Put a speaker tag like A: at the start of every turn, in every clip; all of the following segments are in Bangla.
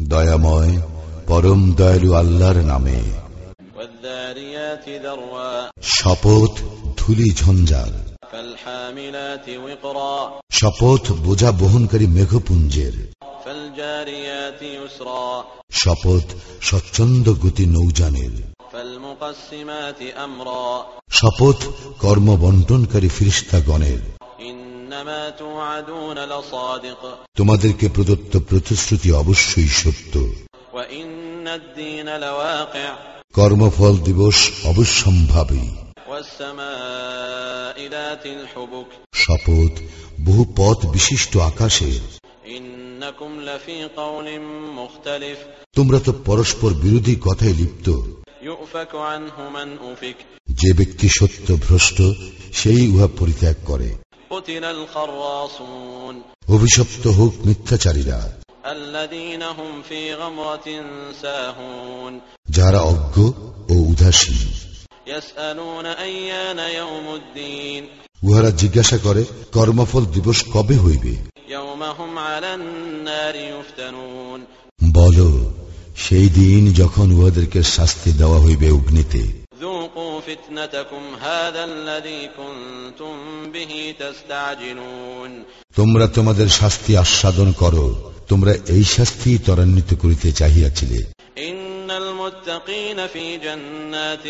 A: দয়াময় পরম দয়ালু আল্লাহর নামে। শপথ ধুলি
B: ঝঞ্ঝাল
A: শপথ বোঝা বহনকারী মেঘপুঞ্জের। শপথ স্বচ্ছন্দ গতি নৌজানের শপথ কর্ম কর্মবন্টনকারী ফিরিস্তাগণের। তোমাদেরকে প্রদত্ত প্রতিশ্রুতি অবশ্যই সত্য। কর্মফল দিবস অবশ্যম্ভাবী। শপথ বহু পথ বিশিষ্ট আকাশের তোমরা তো পরস্পর বিরোধী কথায় লিপ্ত। যে ব্যক্তি সত্য ভ্রষ্ট সেই উহা পরিত্যাগ করে। অভিশপ্ত হোক মিথ্যাচারীরা। যারা অজ্ঞ ও উদাসীন। উহারা জিজ্ঞাসা করে কর্মফল দিবস কবে হইবে? বল সেই দিন যখন উহাদেরকে শাস্তি দেওয়া হইবে অগ্নিতে
B: ذوقوا فتنتكم هذا الذي كنتم به تستعجلون
A: তোমরা তোমাদের শাস্তি আস্বাদন করো তোমরা এই শাস্তি ত্বরান্বিত করিতে চাহিয়াছিলে
B: إن المتقين في جنات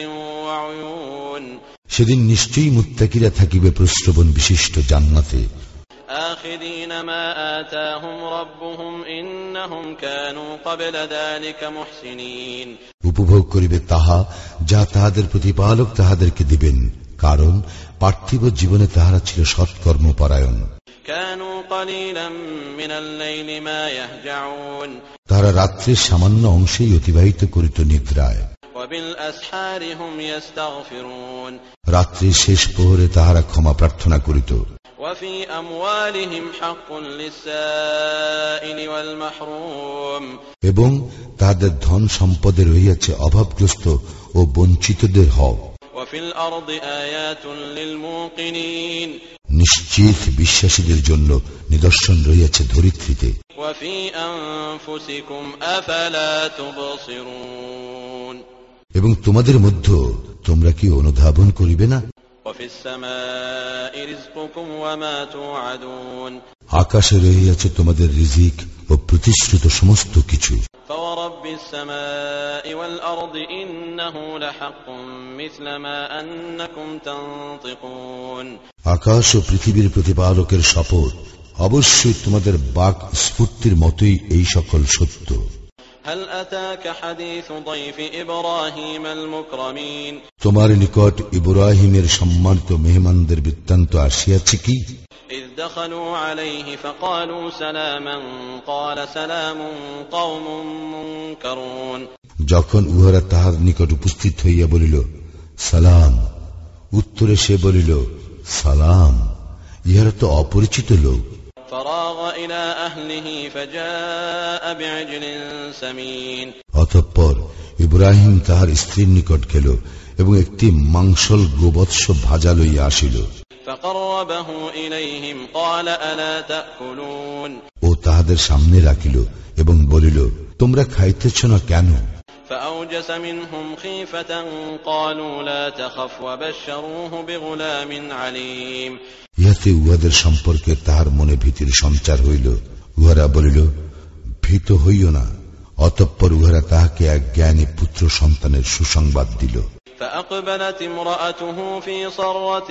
B: وعيون
A: সেদিন নিশ্চয়ই মুত্তাকিরা থাকিবে প্রশ্রবণ বিশিষ্ট জান্নাতে
B: آخذين ما آتاهم ربهم إنهم كانوا قبل ذلك محسنين
A: উপভোগ করিবে তাহা যা তাহাদের প্রতিপালক তাহাদেরকে দিবেন কারণ পার্থিব জীবনে তাহারা ছিল সৎকর্ম পরায়ণ
B: كانوا قليلا من الليل ما يهجعون
A: তাহারা রাত্রির সামান্য অংশেই অতিবাহিত করিত নিদ্রায়
B: وبالأسحار هم يستغفرون
A: রাত্রির শেষ প্রহরে তাহারা ক্ষমা প্রার্থনা করিত
B: وفي أموالهم حق للسائل والمحروم
A: এবং তাদের ধন সম্পদে রইয়াছে অভাবগ্রস্ত ও বঞ্চিতদের হক। নিশ্চিত বিশ্বাসীদের জন্য নিদর্শন রইয়াছে ধরিত্রীতে। এবং তোমাদের মধ্য তোমরা কি অনুধাবন করিবে না? আকাশে রহিয়াছে তোমাদের রিজিক ও প্রতিশ্রুত সমস্ত কিছু আকাশ ও পৃথিবীর প্রতিপালকের শপথ। অবশ্যই তোমাদের বাক স্ফূর্তির মতোই এই সকল সত্য। তোমার নিকট ইব্রাহিমের সম্মানিত মেহমানদের বৃত্তান্ত আসিয়াছে কি?
B: إذ دخلوا عليه فقالوا سلاما قال سلام قوم منكرون
A: যখন উহারা তাহার নিকট উপস্থিত হইয়া বলিল সালাম উত্তরে সে বলিল সালাম ইহারা তো অপরিচিত লোক
B: فراغ إلى أهله فجاء بعجل سمين
A: অতঃপর ইব্রাহিম তাহার স্ত্রীর নিকট গেল এবং একটি মাংসল গোবৎস ভাজা লইয়া আসিল ও তাহাদের সামনে রাখিল এবং বলিল তোমরা খাইতেছ না কেন? ইহাতে উহাদের সম্পর্কে তাহার মনে ভীতির সঞ্চার হইল। উহারা বলিল ভীত হইও না অতঃপর উহারা তাহাকে এক জ্ঞানী পুত্র সন্তানের সুসংবাদ দিল।
B: فأقبلت امرأته في صرة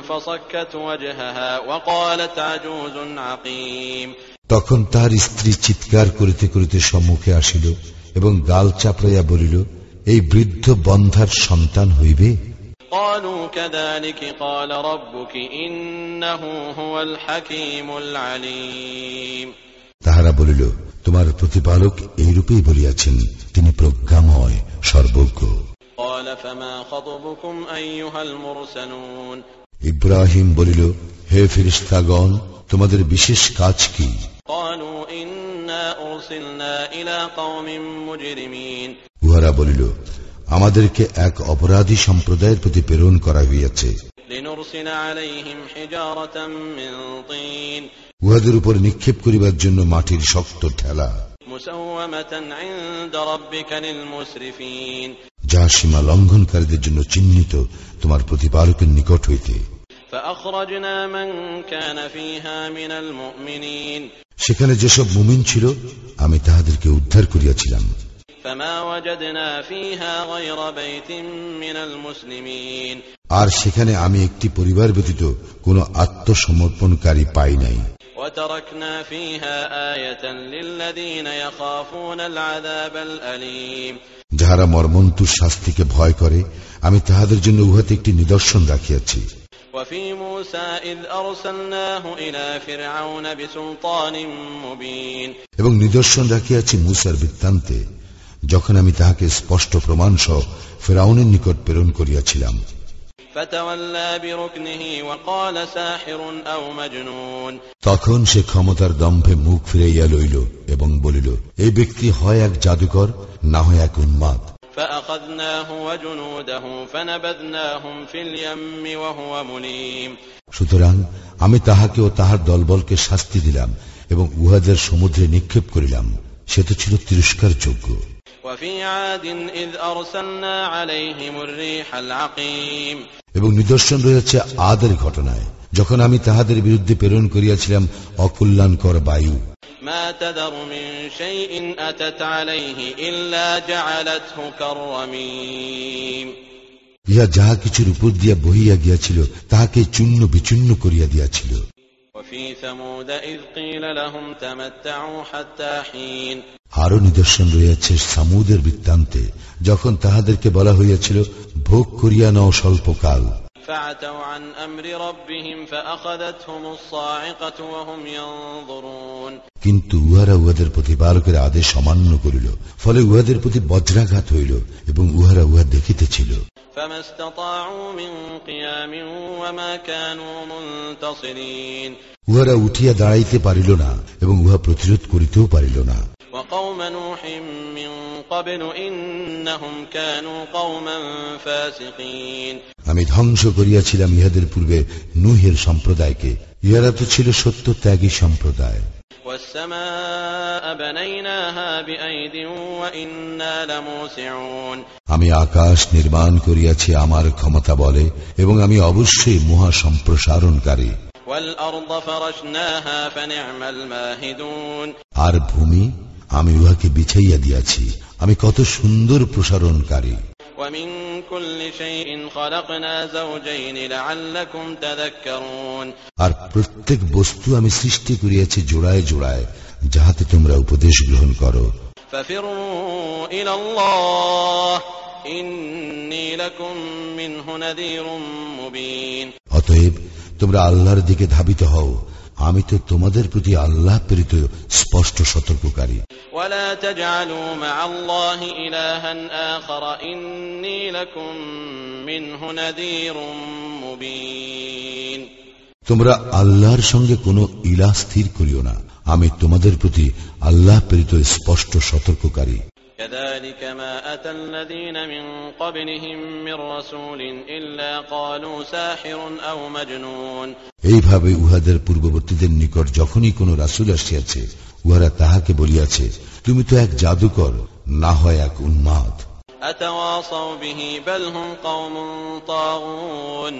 B: فصكت وجهها وقالت عجوز عقيم
A: তখন তাহার স্ত্রী চিৎকার করিতে করিতে সম্মুখে আসিল এবং গাল চাপড়াইয়া বলিল এই বৃদ্ধ বন্ধার সন্তান হইবে
B: قالوا كذلك قال ربك إنه هو الحكيم العليم
A: তাহারা বলিল তোমার প্রতিপালক এইরূপেই বলিয়াছেন তিনি প্রজ্ঞাময় সর্বজ্ঞ ইব্রাহিম বলিল হে ফিরিস্তাগণ তোমাদের বিশেষ কাজ কি? উহারা বলিল আমাদেরকে এক অপরাধী সম্প্রদায়ের প্রতি প্রেরণ করা হইয়াছে। উহাদের উপর নিক্ষেপ করিবার জন্য মাটির শক্ত ঠেলা। যা সীমা লঙ্ঘনকারীদের জন্য চিহ্নিত তোমার প্রতিপালকের নিকট হইতে। সেখানে যেসব মুমিন ছিল আমি তাহাদেরকে উদ্ধার করিয়াছিলাম। আর সেখানে আমি একটি পরিবার ব্যতীত কোন আত্মসমর্পণকারী পাই নাই।
B: ফিহা
A: যাহারা মর্মন্তুর শাস্তিকে ভয় করে, আমি তাহাদের জন্য উহাতে একটি নিদর্শন রাখিয়াছি। এবং নিদর্শন রাখিয়াছি মুসার বৃত্তান্তে, যখন আমি তাহাকে স্পষ্ট প্রমাণ সহ ফেরাউনের নিকট প্রেরণ করিয়াছিলাম। তখন সে ক্ষমতার দম্ভে মুখ ফিরাইয়া লইল এবং বলিল এই ব্যক্তি হয় এক জাদুকর না হয় এক উন্মাদ। সুতরাং আমি তাহাকে ও তাহার দলবলকে শাস্তি দিলাম এবং উহাদের সমুদ্রে নিক্ষেপ করিলাম। সে তো ছিল তিরস্কার যোগ্য যোগ্য
B: وفي عاد إذ أرسلنا عليهم الريح العقيم
A: এবং নিদর্শন রয়েছে আদের ঘটনায় যখন আমি তাহাদের বিরুদ্ধে প্রেরণ করিয়াছিলাম অকল্যাণকর বায়ু
B: ما تذر من شيء أتت عليه إلا جعلته كالرميم
A: ইহা যাহা কিছুর উপর দিয়া বহিয়া গিয়াছিল তাহাকে চূর্ণ বিচূর্ণ করিয়া দিয়াছিল
B: وفي ثمود إذ قيل لهم تمتعوا حتى حين
A: আরও নিদর্শন রয়েছে সামুদের বৃত্তান্তে যখন তাহাদেরকে বলা হইয়াছিল ভোগ করিয়া নাও স্বল্পকাল। কিন্তু উহারা উহাদের প্রতি বালকের আদেশ অমান্য করিল ফলে উহাদের প্রতি বজ্রাঘাত হইল এবং উহারা উহা দেখিতেছিল। উহারা উঠিয়া দাঁড়াইতে পারিল না এবং উহা প্রতিরোধ করিতেও পারিল না।
B: وقوم نوح من قبل إنهم كانوا قوما فاسقين
A: আমি ধ্বংস করিয়াছিলাম ইহাদের পূর্বে নুহের সম্প্রদায়কে ইহারা তো ছিল সত্য ত্যাগী সম্প্রদায়
B: والسماء بنيناها بأيد وإنا لموسعون
A: আমি আকাশ নির্মাণ করিয়াছি আমার ক্ষমতা বলে এবং আমি অবশ্যই মহা সম্প্রসারণকারী
B: والأرض فرشناها فنعم الماهدون
A: আর ভূমি আমি উহাকে বিছাইয়া দিয়াছি। আমি কত সুন্দর প্রসারণকারী। আর প্রত্যেক বস্তু আমি সৃষ্টি করিয়াছি জোড়ায় জোড়ায় যাহাতে তোমরা উপদেশ গ্রহণ করো। অতএব তোমরা আল্লাহর দিকে ধাবিত হও আমি তো তোমাদের প্রতি আল্লাহ প্রেরিত স্পষ্ট সতর্ককারী। তোমরা আল্লাহর সঙ্গে কোনো ইলা স্থির করিও না। আমি তোমাদের প্রতি আল্লাহ প্রেরিত স্পষ্ট সতর্ককারী।
B: كذلك ما أتى الذين من قبلهم من رسول إلا قالوا ساحر أو مجنون
A: এইভাবে উহাদের পূর্ববর্তীদের নিকট যখনই কোন রাসুল আসিয়াছে উহারা তাহাকে বলিয়াছে তুমি তো এক জাদুকর না হয় এক উন্মাদ
B: أتواصوا به بل هم قوم طاغون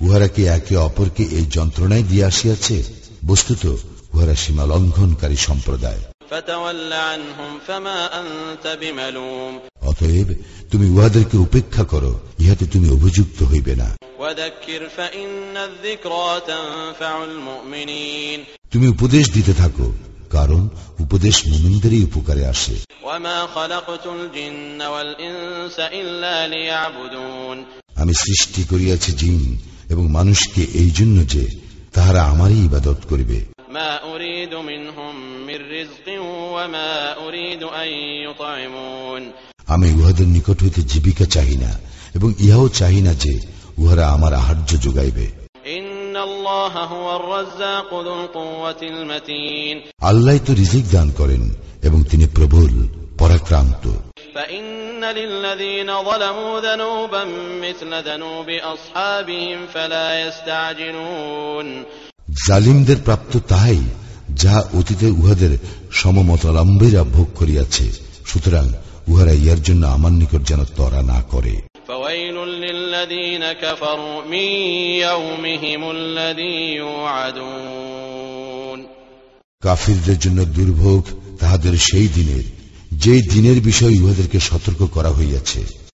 A: উহারা কি একে অপরকে এই যন্ত্রণায় দিয়ে আসিয়াছে বস্তুত উহারা সীমা লঙ্ঘনকারী সম্প্রদায় অতএব তুমি উহাদেরকে উপেক্ষা করো ইহাতে তুমি অভিযুক্ত হইবে না। তুমি উপদেশ দিতে থাকো কারণ উপদেশ মুমিনদেরই উপকারে আসে। আমি সৃষ্টি করিয়াছি জিন এবং মানুষকে এই জন্য যে তাহারা আমারই ইবাদত করিবে।
B: من رزق وما أريد أن يطعمون
A: আমি উহাদের নিকট হইতে জীবিকা চাহি না এবং ইহাও চাহি না যে উহারা আমার আহার্য যোগাইবে
B: إن الله هو الرزاق ذو القوة المتين
A: আল্লাহ তো রিজিক দান করেন এবং তিনি প্রবল পরাক্রান্ত
B: فإن للذين ظلموا ذنوبا مثل ذنوب أصحابهم فلا يستعجلون
A: জালিমদের প্রাপ্ত তাহাই যাহা অতীতে উহাদের সমমতলম্বীরা ভোগ করিয়াছে সুতরাং উহারা ইয়ার জন্য আমার নিকট যেন তরা না করে। কাফিরদের জন্য দুর্ভোগ তাহাদের সেই দিনের যেই দিনের বিষয়ে উহাদেরকে সতর্ক করা হইয়াছে।